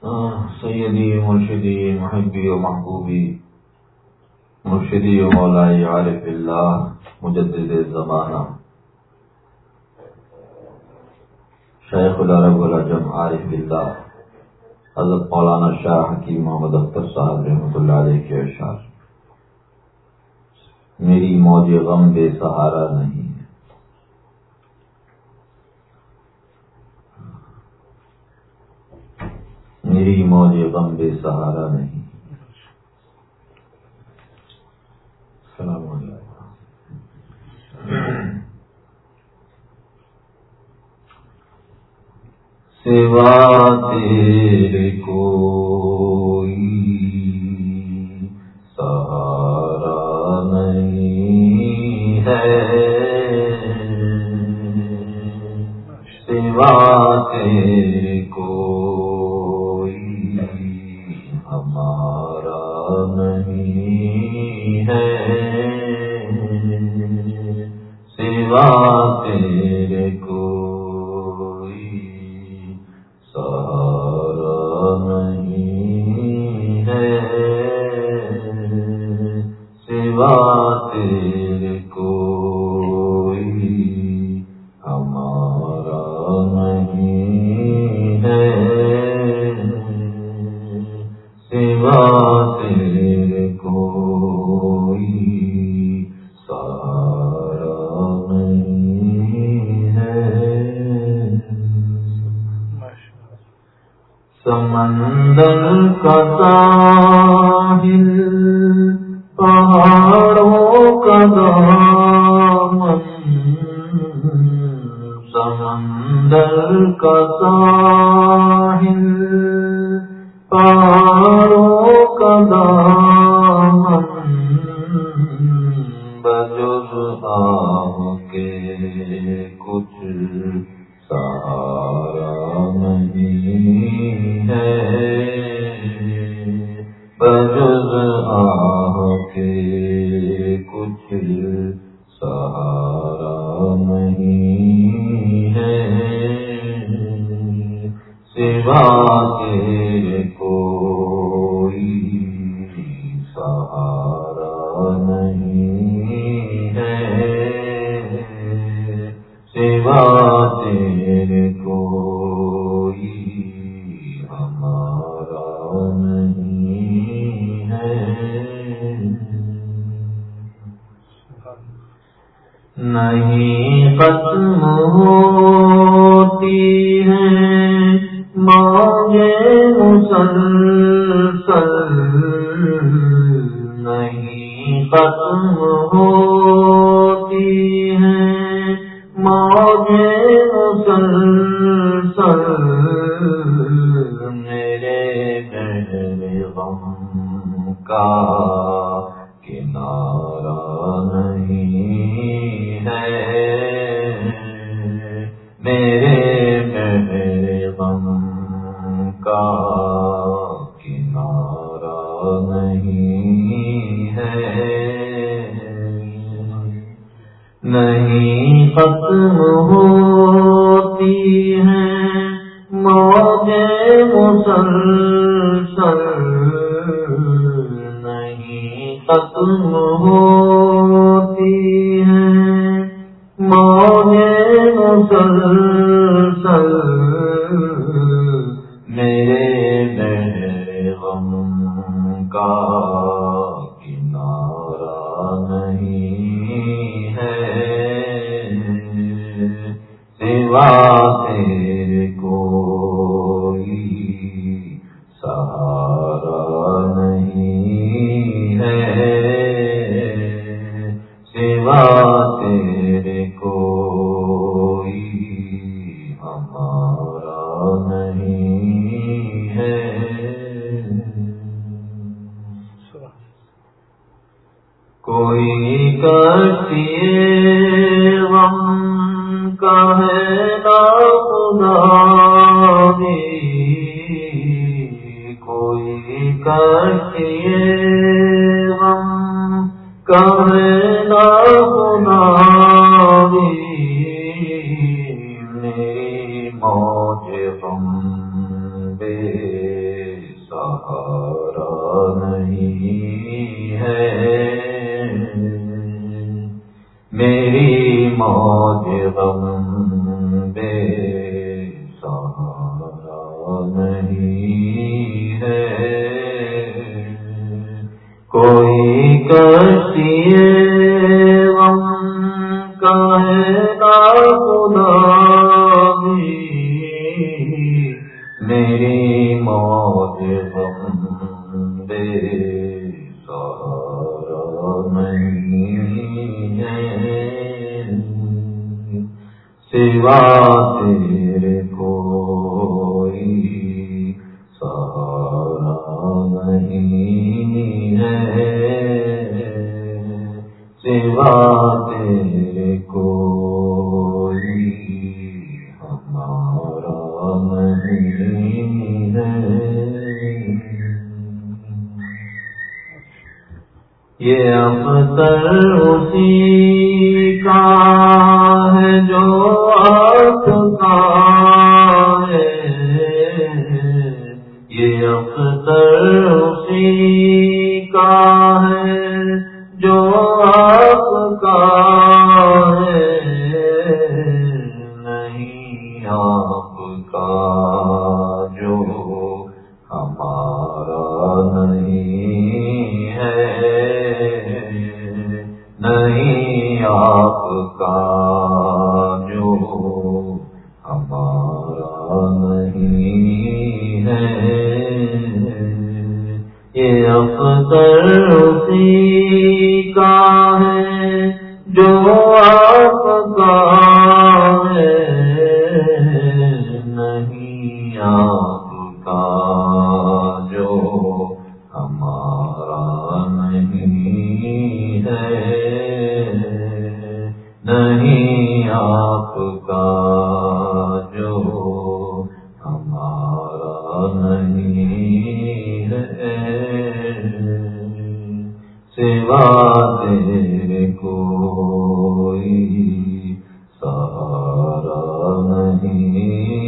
سیدی، مرشدی، محبی و محبوبی، مرشدی و مولائی عارف اللہ، مجدد زمانہ۔ شیخ العرب العجم عارف اللہ، حضرت مولانا شاہ حکیم محمد اختر صاحب رحمۃ اللہ علیہ کے اشعار۔ میری موج غم بے سہارا نہیں ہے میری موج غم بے سہارا نہیں۔ السلام علیکم۔ سوا تیرے سوا تیرے سمندر کا ساحل، پہاڑوں کا دامن، سمندر کا ساحل، پہاڑوں کا دامن بجز آم کے کچھ سہارا نہیں۔ نہیں ختم ہوتی ہے۔ مانگے مسلسل نہیں ختم ہوتی ہے۔ مانگے مسلسل مسلسل کوئی موج غم بے سہارا نہیں ہے۔ کوئی کشتی سوا اختر اسی یہ اسی کا ہے جو آپ کا میرے کوئی سہارا نہیں۔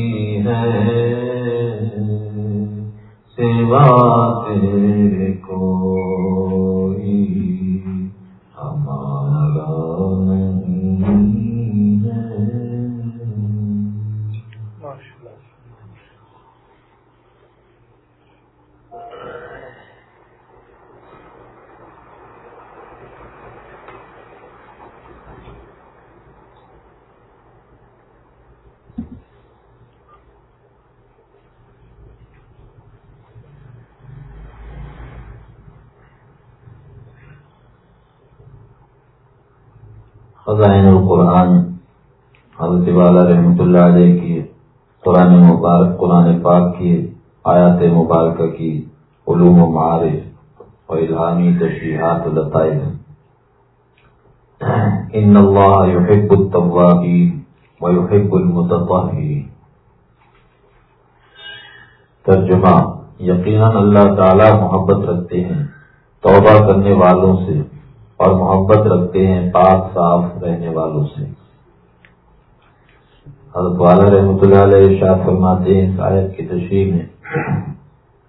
خزائن القرآن، حضرت والا رحمۃ اللہ علیہ کی، قرآن مبارک، قرآن پاک کی، آیات مبارکہ کی، علوم و معارف اور الہامی تشریحات و لطائف ان اللہ يحب التوابین۔ و يحب المتطہرین ترجمہ یقیناً اللہ تعالی محبت رکھتے ہیں، توبہ کرنے والوں سے، اور محبت رکھتے ہیں پاک صاف رہنے والوں سے۔ حضرت والا رحمۃ اللہ علیہ شاہ فرماتے ہیں اس آیت کی تشریح میں،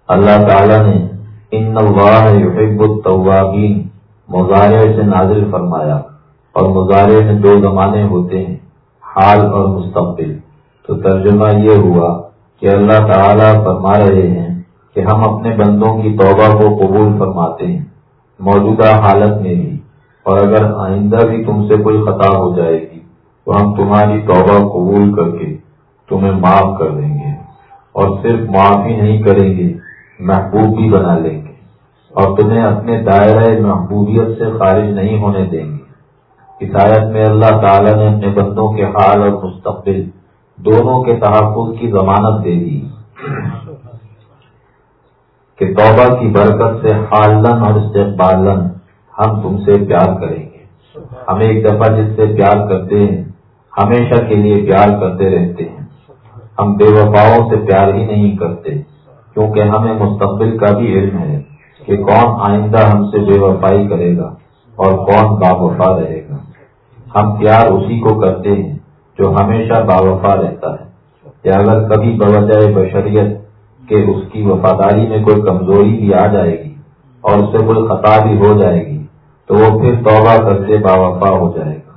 اللہ تعالیٰ نے ان اللہ یحب التوابین مظاہرے سے نازل فرمایا، اور مظاہرے میں دو زمانے ہوتے ہیں۔ حال اور مستقبل۔ تو ترجمہ یہ ہوا کہ اللہ تعالیٰ فرما رہے ہیں کہ ہم اپنے بندوں کی توبہ کو قبول فرماتے ہیں، موجودہ حالت میں بھی۔ اور اگر آئندہ بھی تم سے کوئی خطا ہو جائے گی، تو ہم تمہاری توبہ قبول کر کے تمہیں معاف کر دیں گے۔ اور صرف معاف ہی نہیں کریں گے، محبوب بھی بنا لیں گے۔ اور تمہیں اپنے دائرۂ محبوبیت سے خارج نہیں ہونے دیں گے۔ ہدایت میں اللہ تعالیٰ نے اپنے بندوں کے حال اور مستقبل دونوں کے تحفظ کی ضمانت دے دی۔ کہ توبہ کی برکت سے حالن اور استقبالن ہم تم سے پیار کریں گے۔ ہم ایک دفعہ جس سے پیار کرتے ہیں، ہمیشہ کے لیے پیار کرتے رہتے ہیں۔ ہم بے وفاؤں سے پیار ہی نہیں کرتے، کیونکہ ہمیں مستقبل کا بھی علم ہے کہ کون آئندہ ہم سے بے وفائی کرے گا اور کون با وفا رہے گا۔ ہم پیار اسی کو کرتے ہیں جو ہمیشہ با وفا رہتا ہے۔ یا اگر کبھی بوجہ بشریت کہ اس کی وفاداری میں کوئی کمزوری بھی آ جائے گی اور اس سے کوئی خطا بھی ہو جائے گی، تو وہ پھر توبہ کر کے باوفا ہو جائے گا۔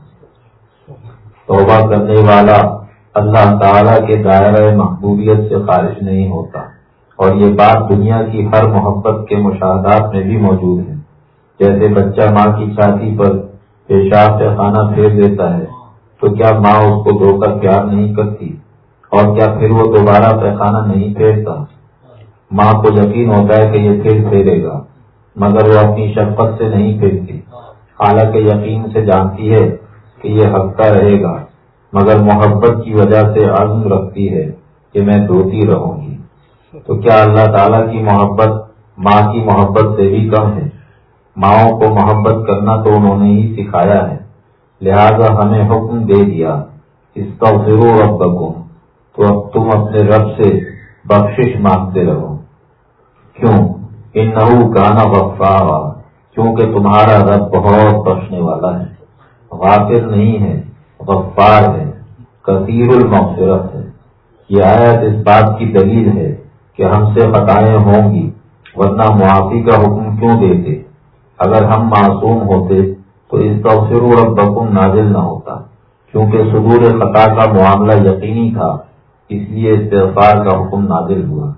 توبہ کرنے والا اللہ تعالی کے دائرۂ محبوبیت سے خارج نہیں ہوتا۔ اور یہ بات دنیا کی ہر محبت کے مشاہدات میں بھی موجود ہے۔ جیسے بچہ ماں کی چھاتی پر پیشاب سے کھانا پھیر دیتا ہے، تو کیا ماں اس کو دھو کر پیار نہیں کرتی؟ اور کیا پھر وہ دوبارہ پیخانہ نہیں پھیرتا؟ ماں کو یقین ہوتا ہے کہ یہ پھر پھیرے گا، مگر وہ اپنی شفقت سے نہیں پھیرتی۔ حالانکہ یقین سے جانتی ہے کہ یہ ہفتہ رہے گا، مگر محبت کی وجہ سے عزم رکھتی ہے کہ میں دھوتی رہوں گی۔ تو کیا اللہ تعالیٰ کی محبت ماں کی محبت سے بھی کم ہے؟ ماؤں کو محبت کرنا تو انہوں نے ہی سکھایا ہے۔ لہذا ہمیں حکم دے دیا اس کا ضرور اب تو اب تم اپنے رب سے بخشش مانگتے رہو۔ کیوں؟ ان گانا وقفا کیونکہ تمہارا رب بہت بخشنے والا ہے۔ غافر نہیں ہے، غفار ہے، کثیر المغفرت ہے۔ یہ آیت اس بات کی دلیل ہے کہ ہم سے خطائیں ہوں گی، ورنہ معافی کا حکم کیوں دیتے؟ اگر ہم معصوم ہوتے تو اس کا ضرور بکم نازل نہ ہوتا، کیونکہ صدور خطا کا معاملہ یقینی تھا، اس لیے استغفار کا حکم نازل ہوا۔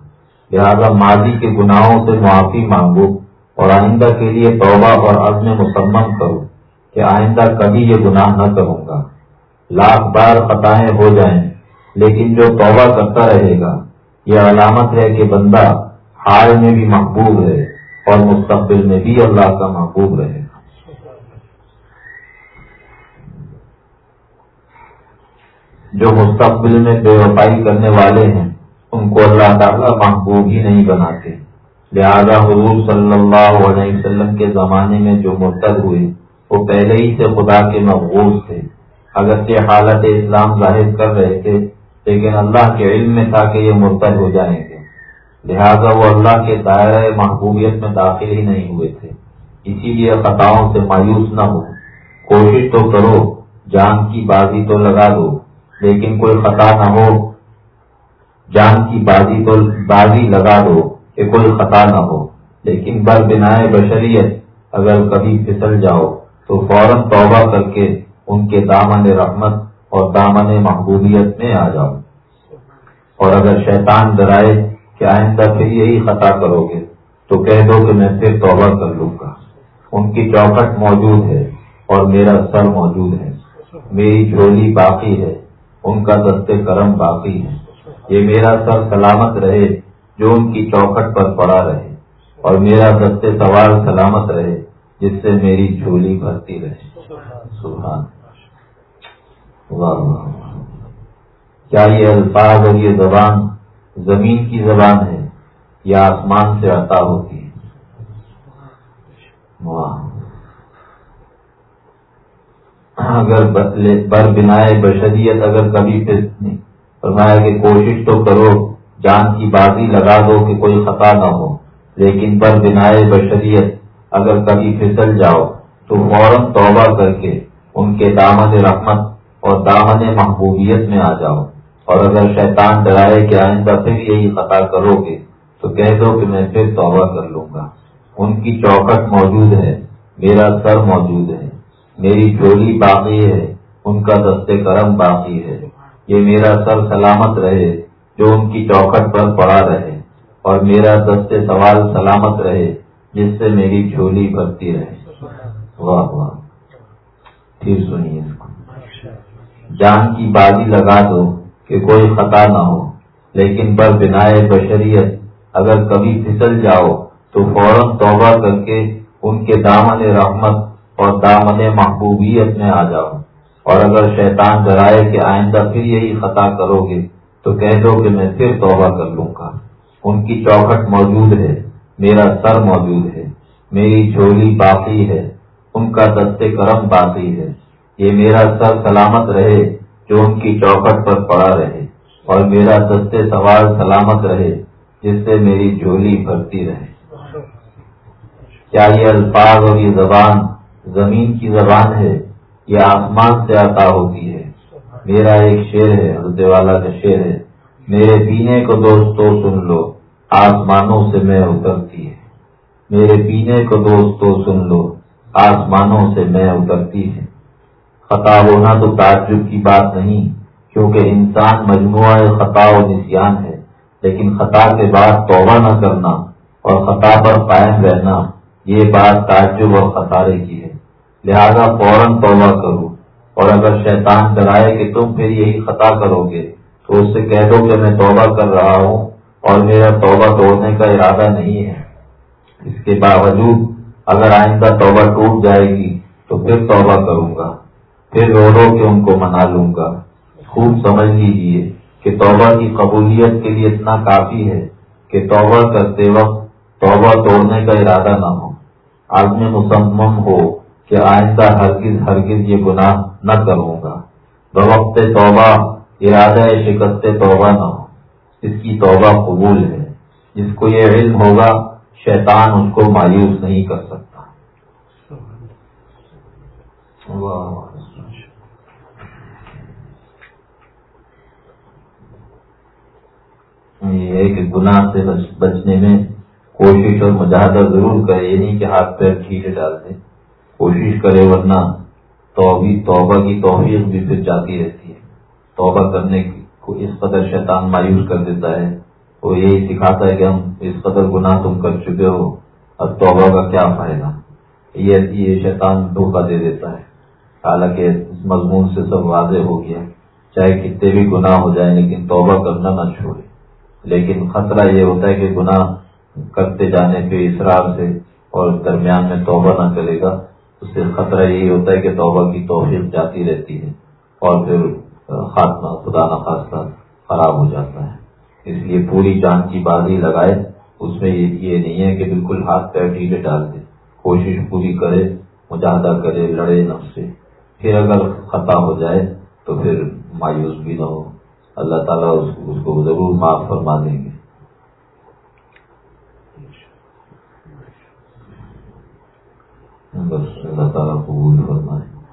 لہذا ماضی کے گناہوں سے معافی مانگو اور آئندہ کے لیے توبہ اور عزم مسمم کرو کہ آئندہ کبھی یہ گناہ نہ کروں گا۔ لاکھ بار خطائیں ہو جائیں، لیکن جو توبہ کرتا رہے گا، یہ علامت ہے کہ بندہ حال میں بھی محبوب ہے۔ اور مستقبل میں بھی اللہ کا محبوب رہے گا۔ جو مستقبل میں بے وفائی کرنے والے ہیں، ان کو اللہ تعالیٰ محبوب ہی نہیں بناتے۔ لہذا حضور صلی اللہ علیہ وسلم کے زمانے میں جو مرتد ہوئے، وہ پہلے ہی سے خدا کے محبوب تھے۔ اگرچہ حالت اسلام ظاہر کر رہے تھے، لیکن اللہ کے علم میں تھا کہ یہ مرتد ہو جائیں۔ لہذا وہ اللہ کے دائرۂ محبوبیت میں داخل ہی نہیں ہوئے تھے۔ اسی لیے خطاؤں سے مایوس نہ ہو۔ کوشش تو کرو، جان کی بازی تو لگا دو، لیکن کوئی خطا نہ ہو۔ جان کی بازی تو، بازی لگا دو کہ کوئی خطا نہ ہو۔ لیکن بر بنا بشریت اگر کبھی پھسل جاؤ، تو فوراً توبہ کر کے ان کے دامن رحمت اور دامن محبوبیت میں آ جاؤ۔ اور اگر شیطان ڈرائے کہ آئندہ پھر یہی خطا کرو گے، تو کہہ دو کہ میں پھر توبہ کر لوں گا۔ ان کی چوکٹ موجود ہے اور میرا سر موجود ہے۔ میری جھولی باقی ہے، ان کا دست کرم باقی ہے۔ یہ میرا سر سلامت رہے، جو ان کی چوکٹ پر پڑا رہے۔ اور میرا دست سوال سلامت رہے، جس سے میری جھولی بھرتی رہے۔ سبحان۔ کیا یہ الفاظ اور یہ زبان زمین کی زبان ہے یا آسمان سے عطا ہوتی ہے؟ اگر بر بنائے بشریت اگر کبھی فرمایا کہ کوشش تو کرو، جان کی بازی لگا دو کہ کوئی خطا نہ ہو، لیکن بر بنائے بشریت اگر کبھی پھسل جاؤ، تو فوراً توبہ کر کے ان کے دامن رحمت اور دامن محبوبیت میں آ جاؤ۔ اور اگر شیطان ڈرائے کہ آئندہ پھر یہی خطا کرو گے، تو کہہ دو کہ میں پھر توبہ کر لوں گا۔ ان کی چوکٹ موجود ہے، میرا سر موجود ہے، میری جھولی باقی ہے، ان کا دست کرم باقی ہے۔ یہ میرا سر سلامت رہے، جو ان کی چوکھٹ پر پڑا رہے، اور میرا دست سوال سلامت رہے، جس سے میری جھولی بھرتی رہے۔ واہ واہ۔ پھر سنیے جان کی بازی لگا دو۔ کہ کوئی خطا نہ ہو۔ لیکن پر بنا بشریت اگر کبھی پھسل جاؤ، تو فوراً توبہ کر کے ان کے دامن رحمت اور دامن محبوبیت میں آ جاؤ۔ اور اگر شیطان ڈرائے کہ آئندہ پھر یہی خطا کرو گے، تو کہہ دو کہ میں پھر توبہ کر لوں گا۔ ان کی چوکھٹ موجود ہے، میرا سر موجود ہے، میری جھولی باقی ہے، ان کا دست کرم باقی ہے۔ یہ میرا سر سلامت رہے۔ جو ان کی چوکھٹ پر پڑا رہے اور میرا دست سوال سلامت رہے، جس سے میری جھولی بھرتی رہے۔ کیا یہ الفاظ اور یہ زبان زمین کی زبان ہے؟ یہ آسمان سے عطا ہوتی ہے۔ میرا ایک شعر ہے، حضرت والا کا شعر ہے۔ میرے پینے کو دوستو سن لو، آسمانوں سے میں اترتی ہے۔ میرے پینے کو دوستو سن لو، آسمانوں سے میں اترتی ہے۔ خطا ہونا تو تعجب کی بات نہیں، کیونکہ انسان مجموعہ خطا و نسیان ہے، لیکن خطا کے بعد توبہ نہ کرنا اور خطا پر قائم رہنا، یہ بات تعجب اور خطارے کی ہے۔ لہذا فوراً توبہ کرو۔ اور اگر شیطان کرائے کہ تم پھر یہی خطا کرو گے، تو اس سے کہہ دو کہ میں توبہ کر رہا ہوں اور میرا توبہ توڑنے کا ارادہ نہیں ہے۔ اس کے باوجود اگر آئندہ توبہ ٹوٹ جائے گی، تو پھر توبہ کروں گا۔ پھر رو رو کے ان کو منا لوں گا۔ خوب سمجھ لیجیے کہ توبہ کی قبولیت کے لیے اتنا کافی ہے کہ توبہ کرتے وقت توبہ توڑنے کا ارادہ نہ ہو۔ آدمی مسمم ہو کہ آئندہ ہرگز ہرگز یہ گناہ نہ کروں گا۔ بوقت توبہ، ارادہ شکست توبہ نہ ہو۔ اس کی توبہ قبول ہے۔ جس کو یہ علم ہوگا، شیطان اس کو مایوس نہیں کر سکتا۔ یہ ہے کہ گناہ سے بچنے میں کوشش اور مجاہدہ ضرور کرے، یہ نہیں کہ ہاتھ پیر ڈھیلے ڈال دیں کوشش کرے ورنہ توبہ کی توفیق بھی پھر جاتی رہتی ہے۔ توبہ کرنے کی کو اس قدر شیطان مایوس کر دیتا ہے وہ یہی سکھاتا ہے کہ ہم اس قدر گناہ تم کر چکے ہو، اب توبہ کا کیا فائدہ؟ یہ شیطان دھوکہ دے دیتا ہے۔ حالانکہ اس مضمون سے سب واضح ہو گیا چاہے کتنے بھی گناہ ہو جائیں، لیکن توبہ کرنا نہ چھوڑے۔ لیکن خطرہ یہ ہوتا ہے کہ گناہ کرتے جانے پہ اسرار سے اور درمیان میں توبہ نہ کرے گا، اس سے خطرہ یہی ہوتا ہے کہ توبہ کی توفیق جاتی رہتی ہے اور پھر خاتمہ، خدا نخواستہ خراب ہو جاتا ہے۔ اس لیے پوری جان کی بازی لگائے، اس میں یہ نہیں ہے کہ بالکل ہاتھ پیر ڈھیلے ڈال دے۔ کوشش پوری کرے، مجاہدہ کرے، لڑے نفس سے۔ پھر اگر خطا ہو جائے تو پھر مایوس بھی نہ ہو۔ اللہ تعالیٰ اس کو ضرور معاف فرما دیں گے۔ بس اللہ تعالیٰ قبول فرمائے۔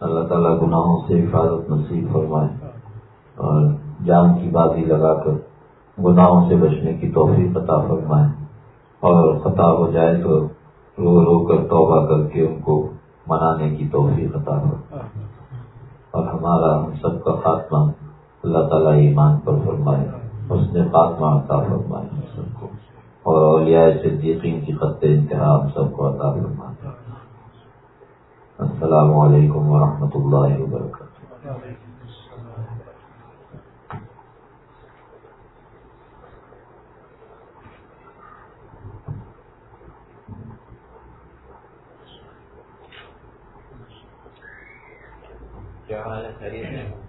اللہ تعالیٰ گناہوں سے حفاظت نصیب فرمائے۔ اور جان کی بازی لگا کر گناہوں سے بچنے کی توفیق عطا فرمائے۔ اور خطا ہو جائے تو رو رو کر توبہ کر کے ان کو منانے کی توفیق عطا فرمائے۔ اور ہمارا ہم سب کا خاتمہ اللہ تعالیٰ ایمان پر فرمائے، اس نے خاتمہ عطا فرمائے ہم سب کو۔ اور اولیاء صدیقین کی خط انتہا ہم سب کو عطا فرمائے السلام علیکم ورحمۃ اللہ وبرکاتہ۔ کیا حال ہے؟ خرید